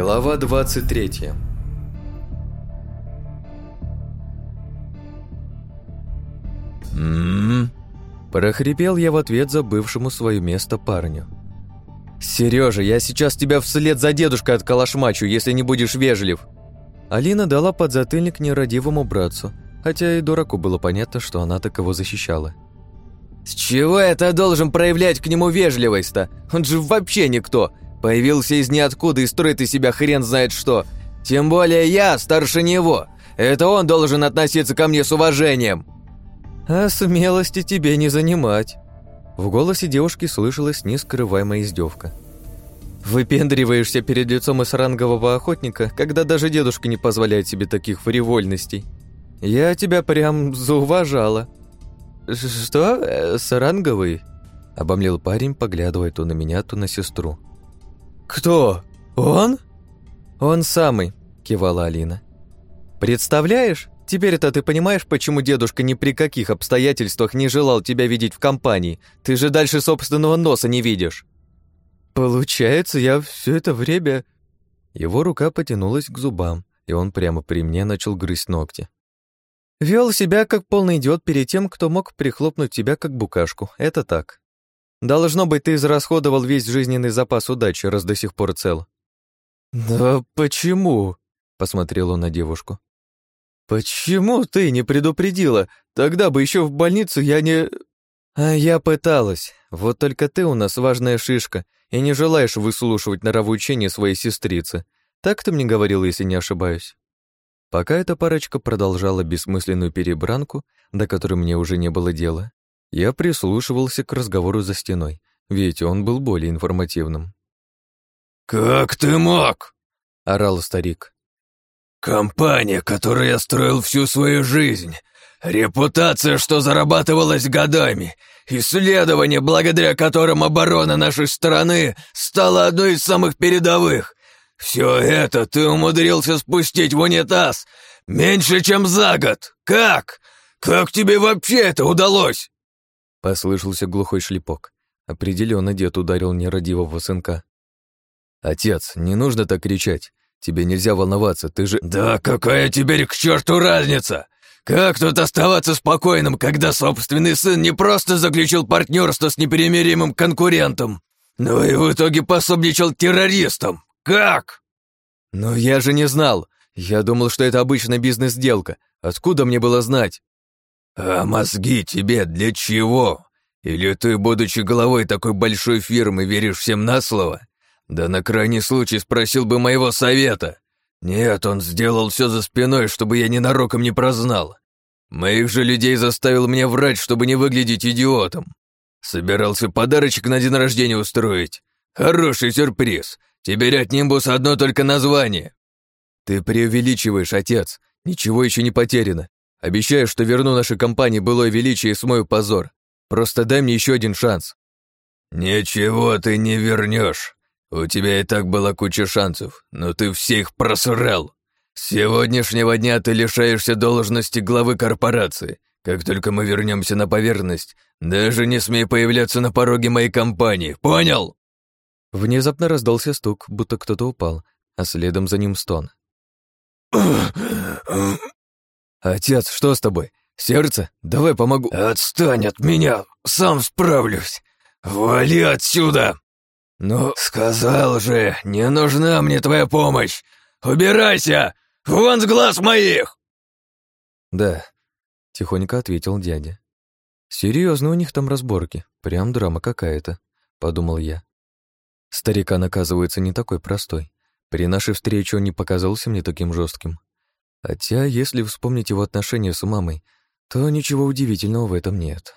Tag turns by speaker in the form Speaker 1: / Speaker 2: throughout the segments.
Speaker 1: Глава 23
Speaker 2: «М-м-м», прохрипел я в ответ забывшему свое место парню. «Сережа, я сейчас тебя вслед за дедушкой отколошмачу, если не будешь вежлив!» Алина дала подзатыльник нерадивому братцу, хотя и дураку было понятно, что она таково защищала. «С чего это должен проявлять к нему вежливость-то? Он же вообще никто! Появился из ниоткуда и строит из себя хрен знает что! Тем более я старше него! Это он должен относиться ко мне с уважением!» «А смелости тебе не занимать!» В голосе девушки слышалась нескрываемая издевка. «Выпендриваешься перед лицом эсрангового охотника, когда даже дедушка не позволяет себе таких фривольностей. Я тебя прям зауважала». «Что? Э, саранговый?» — обомлел парень, поглядывая то на меня, то на сестру. «Кто? Он?» «Он самый», — кивала Алина. «Представляешь, теперь-то ты понимаешь, почему дедушка ни при каких обстоятельствах не желал тебя видеть в компании? Ты же дальше собственного носа не видишь». «Получается, я все это время...» Его рука потянулась к зубам, и он прямо при мне начал грызть ногти. Вел себя как полный идиот перед тем, кто мог прихлопнуть тебя как букашку. Это так. Должно быть, ты израсходовал весь жизненный запас удачи, раз до сих пор цел. Да почему? Посмотрел он на девушку. Почему ты не предупредила? Тогда бы еще в больницу я не... А я пыталась. Вот только ты у нас важная шишка и не желаешь выслушивать норовоучение своей сестрицы. Так ты мне говорила, если не ошибаюсь. Пока эта парочка продолжала бессмысленную перебранку, до которой мне уже не было дела, я прислушивался к разговору за стеной, ведь он был более информативным.
Speaker 3: «Как ты мог?»
Speaker 2: — орал старик.
Speaker 3: «Компания, которую я строил всю свою жизнь, репутация, что зарабатывалась годами, исследования, благодаря которым оборона нашей страны стала одной из самых передовых, «Все это ты умудрился спустить в унитаз меньше, чем за год! Как? Как тебе вообще это удалось?»
Speaker 2: Послышался глухой шлепок. Определенно дед ударил нерадивого сынка. «Отец, не нужно так кричать. Тебе нельзя волноваться, ты же...»
Speaker 3: «Да какая теперь к черту разница? Как тут оставаться спокойным, когда собственный сын не просто заключил партнерство с непримиримым конкурентом, но и в итоге пособничал террористам? Как?
Speaker 2: Но я же не знал. Я думал, что это обычная бизнес-сделка. Откуда мне было знать?
Speaker 3: А мозги тебе для чего? Или ты, будучи головой такой большой фирмы, веришь всем на слово? Да на крайний случай спросил бы моего совета. Нет, он сделал все за спиной, чтобы я ненароком не прознал. Моих же людей заставил мне врать, чтобы не выглядеть идиотом. Собирался подарочек на день рождения устроить. Хороший сюрприз. Теперь от Нимбуса одно только название.
Speaker 2: Ты преувеличиваешь, отец. Ничего еще не потеряно. Обещаю, что верну нашей компании былое величие и смою позор. Просто дай мне еще один шанс.
Speaker 3: Ничего ты не вернешь. У тебя и так была куча шансов, но ты всех просрал. С сегодняшнего дня ты лишаешься должности главы корпорации. Как только мы вернемся на поверхность, даже не смей появляться на пороге моей компании, понял?
Speaker 2: Внезапно раздался стук, будто кто-то упал, а следом за ним стон. «Отец, что с тобой? Сердце? Давай помогу».
Speaker 3: «Отстань от меня, сам справлюсь. Вали отсюда!»
Speaker 2: «Но...»
Speaker 3: «Сказал же, не нужна мне твоя помощь! Убирайся! Вон с глаз моих!»
Speaker 2: «Да», — тихонько ответил дядя. «Серьезно у них там разборки, прям драма какая-то», — подумал я. Старикан оказывается не такой простой. При нашей встрече он не показался мне таким жестким. Хотя, если вспомнить его отношения с мамой, то ничего удивительного в этом нет.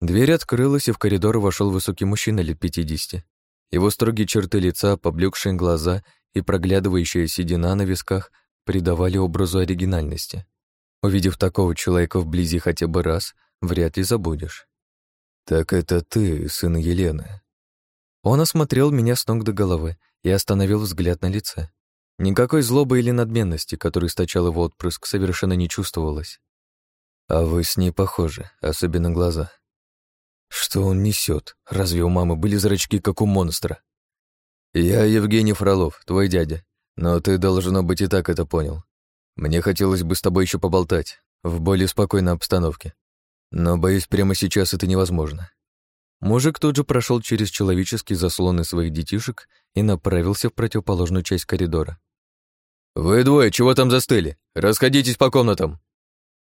Speaker 2: Дверь открылась, и в коридор вошел высокий мужчина лет пятидесяти. Его строгие черты лица, поблекшие глаза и проглядывающая седина на висках придавали образу оригинальности. Увидев такого человека вблизи хотя бы раз, вряд ли забудешь. «Так это ты, сын Елены», он осмотрел меня с ног до головы и остановил взгляд на лице. Никакой злобы или надменности, которую источал его отпрыск, совершенно не чувствовалось. А вы с ней похожи, особенно глаза. Что он несет? Разве у мамы были зрачки, как у монстра? «Я Евгений Фролов, твой дядя, но ты, должно быть, и так это понял. Мне хотелось бы с тобой еще поболтать, в более спокойной обстановке. Но, боюсь, прямо сейчас это невозможно». Мужик тут же прошел через человеческие заслоны своих детишек и направился в противоположную часть коридора. «Вы двое, чего там застыли? Расходитесь по комнатам!»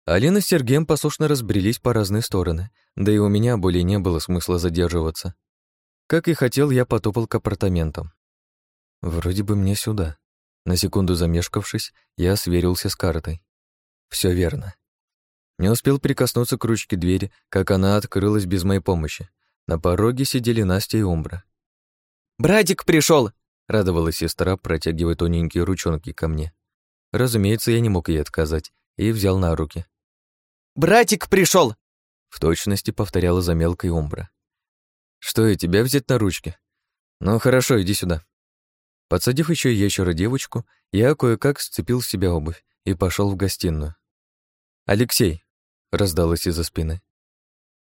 Speaker 2: Алина с Сергеем послушно разбрелись по разные стороны, да и у меня более не было смысла задерживаться. Как и хотел, я потопал к апартаментам. Вроде бы мне сюда. На секунду замешкавшись, я сверился с картой. Все верно. Не успел прикоснуться к ручке двери, как она открылась без моей помощи. На пороге сидели Настя и Умбра.
Speaker 1: «Братик пришел!
Speaker 2: Радовалась сестра, протягивая тоненькие ручонки ко мне. Разумеется, я не мог ей отказать и взял на руки.
Speaker 1: «Братик пришел!
Speaker 2: В точности повторяла за мелкой Умбра. «Что, и тебя взять на ручки? Ну, хорошо, иди сюда». Подсадив еще ящера девочку, я кое-как сцепил с себя обувь и пошел в гостиную. «Алексей», — раздалось из-за спины.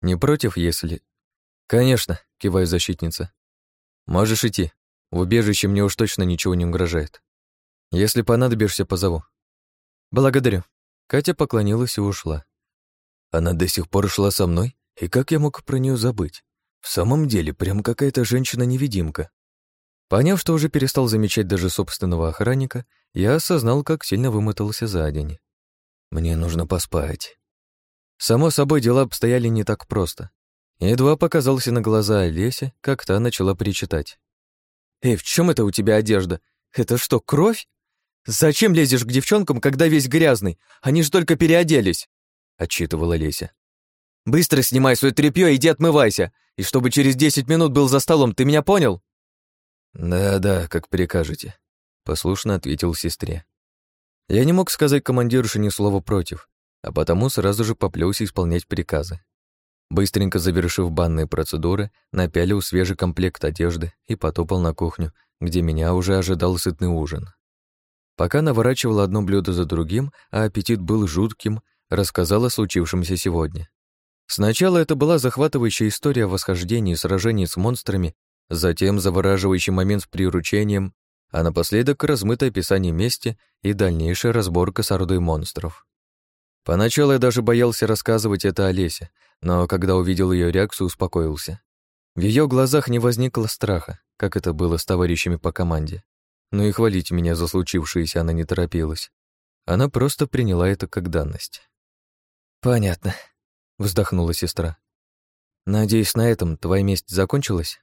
Speaker 2: «Не против, если...» «Конечно», — киваю защитница. «Можешь идти. В убежище мне уж точно ничего не угрожает. Если понадобишься, позову». «Благодарю». Катя поклонилась и ушла. Она до сих пор шла со мной, и как я мог про нее забыть? В самом деле, прям какая-то женщина-невидимка. Поняв, что уже перестал замечать даже собственного охранника, я осознал, как сильно вымотался за день. Мне нужно поспать. Само собой, дела обстояли не так просто. Едва показался на глаза Олеся, как та начала причитать. «Эй, в чем это у тебя одежда? Это что, кровь? Зачем лезешь к девчонкам, когда весь грязный? Они же только переоделись!» — отчитывала Леся. «Быстро снимай свое тряпье и иди отмывайся, и чтобы через десять минут был за столом, ты меня понял?» «Да-да, как прикажете», — послушно ответил сестре. Я не мог сказать командирше ни слова против, а потому сразу же поплелся исполнять приказы. Быстренько завершив банные процедуры, напялил свежий комплект одежды и потопал на кухню, где меня уже ожидал сытный ужин. Пока наворачивал одно блюдо за другим, а аппетит был жутким, рассказал о случившемся сегодня. Сначала это была захватывающая история о восхождении и сражении с монстрами, затем завораживающий момент с приручением, а напоследок размытое описание мести и дальнейшая разборка с ордой монстров. Поначалу я даже боялся рассказывать это Олесе, но когда увидел ее реакцию, успокоился. В ее глазах не возникло страха, как это было с товарищами по команде. Но и хвалить меня за случившееся она не торопилась. Она просто приняла это как данность. «Понятно», — вздохнула сестра. «Надеюсь, на этом твоя месть закончилась?»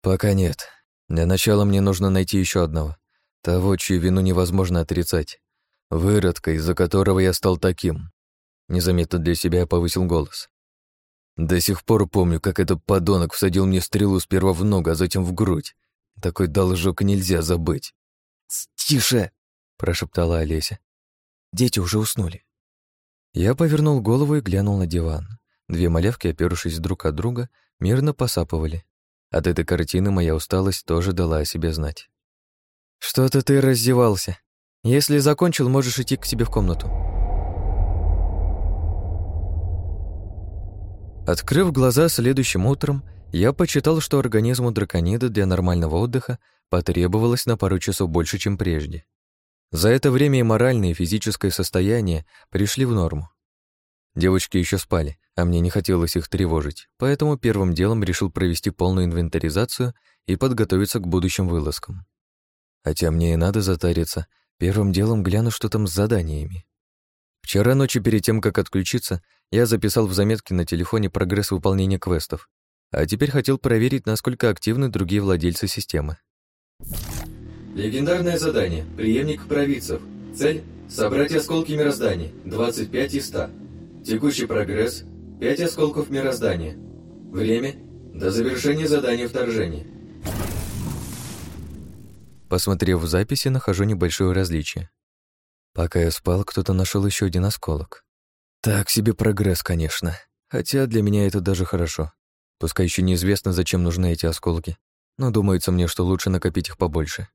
Speaker 2: «Пока нет. Для начала мне нужно найти еще одного. Того, чью вину невозможно отрицать. Выродка, из-за которого я стал таким. Незаметно для себя я повысил голос. До сих пор помню, как этот подонок всадил мне стрелу сперва в ногу, а затем в грудь. Такой должок нельзя забыть.
Speaker 1: «Тише!» — прошептала Олеся. «Дети уже уснули».
Speaker 2: Я повернул голову и глянул на диван. Две малявки, опершись друг от друга, мирно посапывали. От этой картины моя усталость тоже дала о себе знать. «Что-то ты раздевался», если закончил, можешь идти к себе в комнату. Открыв глаза следующим утром, я почитал, что организму драконида для нормального отдыха потребовалось на пару часов больше, чем прежде. За это время и моральное, и физическое состояние пришли в норму. Девочки еще спали, а мне не хотелось их тревожить, поэтому первым делом решил провести полную инвентаризацию и подготовиться к будущим вылазкам. Хотя мне и надо затариться, Первым делом гляну, что там с заданиями. Вчера ночью перед тем, как отключиться, я записал в заметке на телефоне прогресс выполнения квестов, а теперь хотел проверить, насколько активны другие владельцы системы.
Speaker 4: Легендарное задание. Приемник провидцев. Цель – собрать осколки мироздания. 25 из 100. Текущий прогресс – 5 осколков мироздания. Время – до завершения задания вторжения.
Speaker 2: Посмотрев в записи, нахожу небольшое различие. Пока я спал, кто-то нашел еще один осколок. Так себе прогресс, конечно. Хотя для меня это даже хорошо. Пускай еще неизвестно, зачем нужны эти осколки, но думается мне, что лучше накопить их побольше.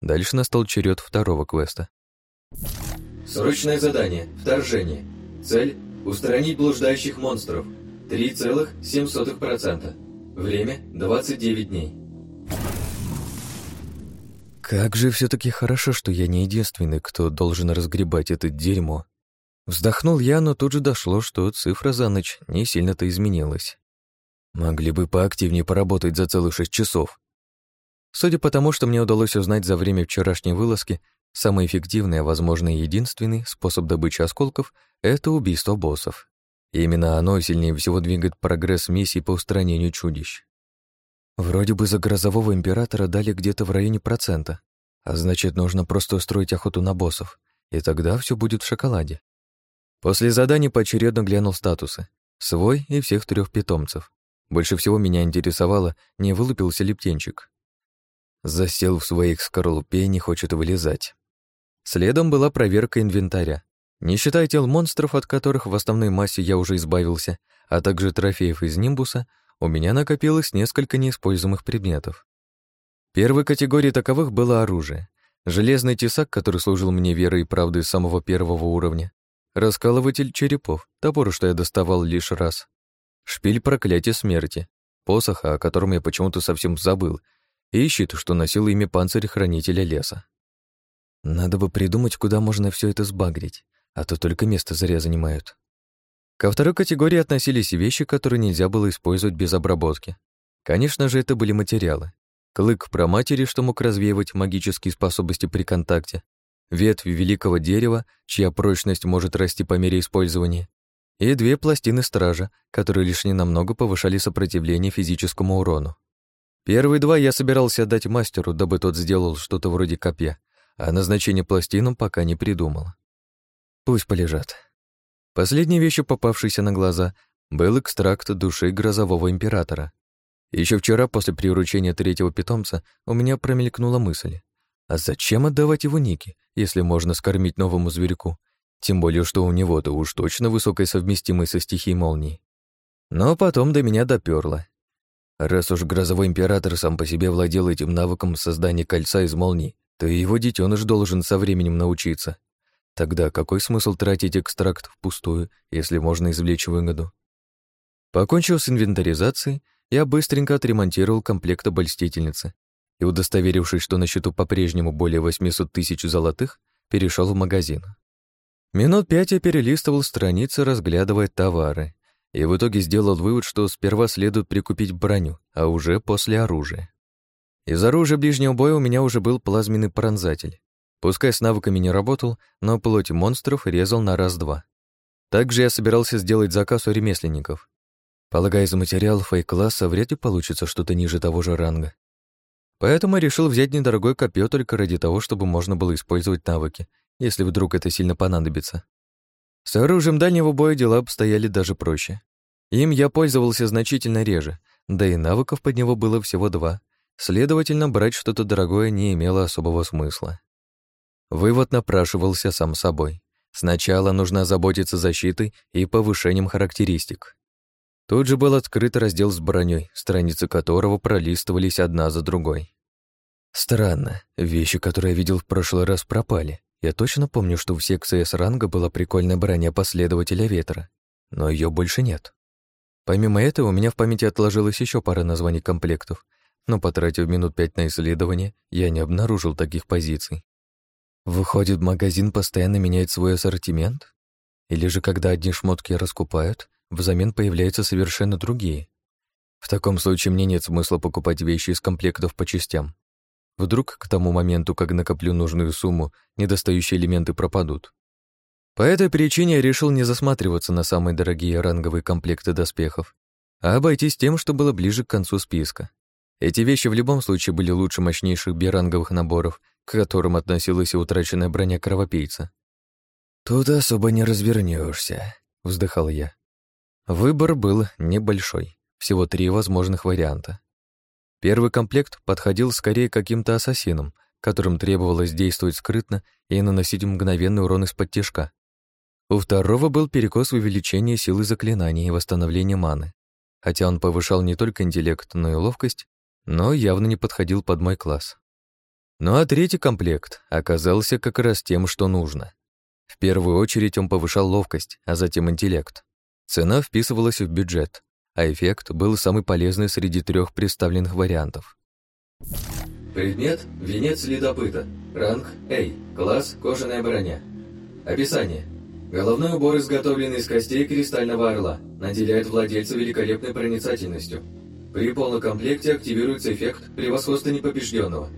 Speaker 2: Дальше настал черед второго квеста.
Speaker 4: Срочное задание. Вторжение. Цель – устранить блуждающих монстров. 3,7%. Время – 29 дней.
Speaker 2: Как же все таки хорошо, что я не единственный, кто должен разгребать это дерьмо. Вздохнул я, но тут же дошло, что цифра за ночь не сильно-то изменилась. Могли бы поактивнее поработать за целых шесть часов. Судя по тому, что мне удалось узнать за время вчерашней вылазки, самый эффективный, а возможно единственный способ добычи осколков — это убийство боссов. И именно оно сильнее всего двигает прогресс миссии по устранению чудищ. Вроде бы за грозового императора дали где-то в районе процента, а значит, нужно просто устроить охоту на боссов, и тогда все будет в шоколаде. После заданий поочередно глянул статусы. Свой и всех трех питомцев. Больше всего меня интересовало, не вылупился ли птенчик. Засел в своих скорлупе и не хочет вылезать. Следом была проверка инвентаря. Не считая тел монстров, от которых в основной массе я уже избавился, а также трофеев из Нимбуса, у меня накопилось несколько неиспользуемых предметов. Первой категорией таковых было оружие. Железный тесак, который служил мне верой и правдой самого первого уровня. Раскалыватель черепов, топор, что я доставал лишь раз. Шпиль проклятия смерти, посох, о котором я почему-то совсем забыл, и щит, что носил имя панцирь хранителя леса. Надо бы придумать, куда можно все это сбагрить, а то только место зря занимают. Ко второй категории относились вещи, которые нельзя было использовать без обработки. Конечно же, это были материалы. Клык про матери, что мог развеивать магические способности при контакте, ветвь великого дерева, чья прочность может расти по мере использования, и две пластины стража, которые лишь ненамного повышали сопротивление физическому урону. Первые два я собирался отдать мастеру, дабы тот сделал что-то вроде копья, а назначение пластинам пока не придумал. Пусть полежат. Последней вещью, попавшейся на глаза, был экстракт души грозового императора. Еще вчера, после приручения третьего питомца, у меня промелькнула мысль. А зачем отдавать его Нике, если можно скормить новому зверьку? Тем более, что у него-то уж точно высокая совместимость со стихией молнии. Но потом до меня доперло, Раз уж грозовой император сам по себе владел этим навыком создания кольца из молний, то и его детеныш должен со временем научиться. Тогда какой смысл тратить экстракт впустую, если можно извлечь выгоду? Покончив с инвентаризацией, я быстренько отремонтировал комплект обольстительницы и, удостоверившись, что на счету по-прежнему более 800 тысяч золотых, перешел в магазин. Минут пять я перелистывал страницы, разглядывая товары, и в итоге сделал вывод, что сперва следует прикупить броню, а уже после оружия. Из оружия ближнего боя у меня уже был плазменный пронзатель. Пускай с навыками не работал, но плоть монстров резал на раз-два. Также я собирался сделать заказ у ремесленников. Полагая, из материалов А-класса вряд ли получится что-то ниже того же ранга. Поэтому решил взять недорогое копье только ради того, чтобы можно было использовать навыки, если вдруг это сильно понадобится. С оружием дальнего боя дела обстояли даже проще. Им я пользовался значительно реже, да и навыков под него было всего два. Следовательно, брать что-то дорогое не имело особого смысла. Вывод напрашивался сам собой. Сначала нужно заботиться защитой и повышением характеристик. Тут же был открыт раздел с броней, страницы которого пролистывались одна за другой. Странно, вещи, которые я видел в прошлый раз, пропали. Я точно помню, что в секции С-ранга была прикольная броня последователя ветра, но ее больше нет. Помимо этого, у меня в памяти отложилась еще пара названий комплектов, но, потратив минут пять на исследование, я не обнаружил таких позиций. Выходит, магазин постоянно меняет свой ассортимент? Или же, когда одни шмотки раскупают, взамен появляются совершенно другие? В таком случае мне нет смысла покупать вещи из комплектов по частям. Вдруг к тому моменту, как накоплю нужную сумму, недостающие элементы пропадут. По этой причине я решил не засматриваться на самые дорогие ранговые комплекты доспехов, а обойтись тем, что было ближе к концу списка. Эти вещи в любом случае были лучше мощнейших биранговых наборов, к которым относилась и утраченная броня кровопийца. «Тут особо не развернешься, вздыхал я. Выбор был небольшой, всего три возможных варианта. Первый комплект подходил скорее каким-то ассасинам, которым требовалось действовать скрытно и наносить мгновенный урон из-под тяжка. У второго был перекос в увеличении силы заклинаний и восстановления маны, хотя он повышал не только интеллект, но и ловкость, но явно не подходил под мой класс. Ну а третий комплект оказался как раз тем, что нужно. В первую очередь он повышал ловкость, а затем интеллект. Цена вписывалась в бюджет, а эффект был самый полезный среди трех представленных вариантов.
Speaker 4: Предмет – венец следопыта. Ранг A. Класс – кожаная броня. Описание. Головной убор, изготовленный из костей кристального орла, наделяет владельца великолепной проницательностью. При полном комплекте активируется эффект превосходства непобежденного.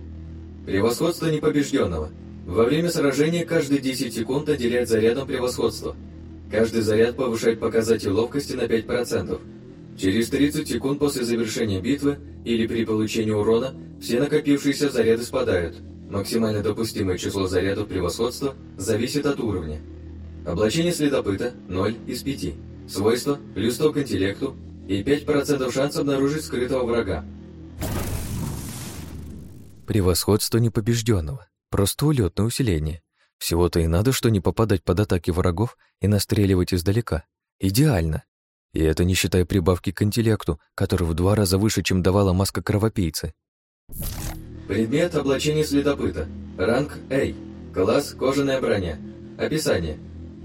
Speaker 4: Превосходство непобежденного. Во время сражения каждые 10 секунд отделяет зарядом превосходства. Каждый заряд повышает показатель ловкости на 5%. Через 30 секунд после завершения битвы или при получении урона все накопившиеся заряды спадают. Максимально допустимое число зарядов превосходства зависит от уровня. Облачение следопыта – 0 из 5. Свойства – плюс 100 к интеллекту и 5% шанс обнаружить скрытого врага.
Speaker 2: Превосходство непобежденного. Просто улетное усиление. Всего-то и надо, что не попадать под атаки врагов и настреливать издалека. Идеально. И это не считая прибавки к интеллекту, который в два раза выше, чем давала маска кровопийцы.
Speaker 4: Предмет облачения следопыта. Ранг A. Класс кожаная броня. Описание.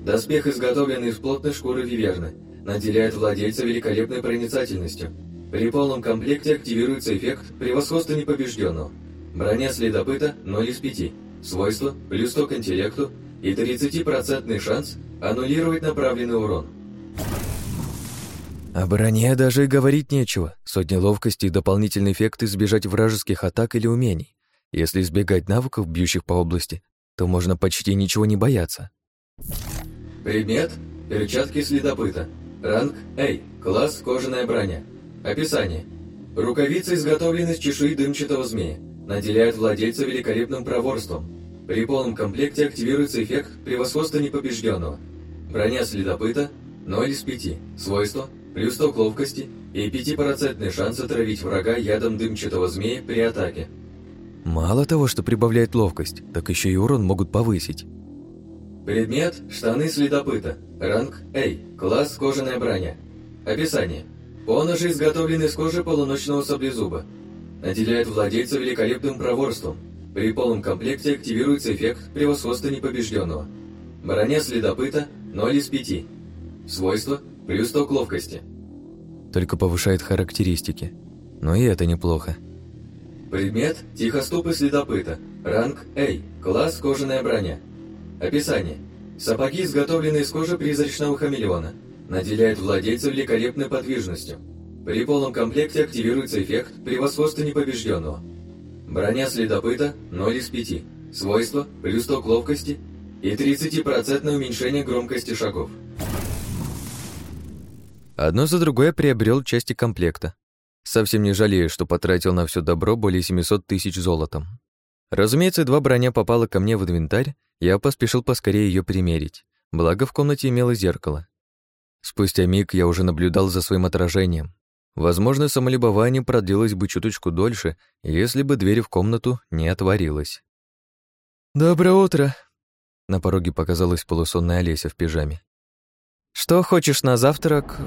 Speaker 4: Доспех, изготовленный из плотной шкуры виверны, наделяет владельца великолепной проницательностью. При полном комплекте активируется эффект превосходства непобежденного. Броня следопыта 0 из 5. Свойства плюс 100 к интеллекту и 30% шанс аннулировать направленный урон.
Speaker 2: О броне даже и говорить нечего. Сотни ловкости и дополнительный эффект избежать вражеских атак или умений. Если избегать навыков, бьющих по области, то можно почти ничего не бояться.
Speaker 4: Предмет – перчатки следопыта. Ранг A. Класс кожаная броня. Описание. Рукавицы изготовлены из чешуи дымчатого змея. Наделяют владельца великолепным проворством. При полном комплекте активируется эффект превосходства непобежденного. Броня следопыта – 0 из 5. Свойства – плюс 100 к ловкости и 5% шанс отравить врага ядом дымчатого змея при атаке.
Speaker 2: Мало того, что прибавляет ловкость, так еще и урон могут повысить.
Speaker 4: Предмет – штаны следопыта. Ранг A. Класс кожаная броня. Описание. Поножи изготовлены из кожи полуночного саблезуба. Наделяет владельца великолепным проворством. При полном комплекте активируется эффект превосходства непобежденного. Броня следопыта – 0 из 5. Свойства Плюс 100 к ловкости.
Speaker 2: Только повышает характеристики. Но и это неплохо.
Speaker 4: Предмет – тихоступы следопыта. Ранг A. Класс кожаная броня. Описание. Сапоги, изготовленные из кожи призрачного хамелеона. Наделяют владельца великолепной подвижностью. При полном комплекте активируется эффект превосходства непобежденного. Броня следопыта – 0 из 5. Свойства – плюс 100 к ловкости и 30% уменьшение громкости шагов.
Speaker 2: Одно за другое приобрел части комплекта. Совсем не жалею, что потратил на все добро более 700 тысяч золотом. Разумеется, два броня попала ко мне в инвентарь, я поспешил поскорее ее примерить, благо в комнате имело зеркало. Спустя миг я уже наблюдал за своим отражением. Возможно, самолюбование продлилось бы чуточку дольше, если бы дверь в комнату не отворилась. «Доброе утро!» На пороге показалась полусонная Олеся в пижаме. «Что хочешь на завтрак?»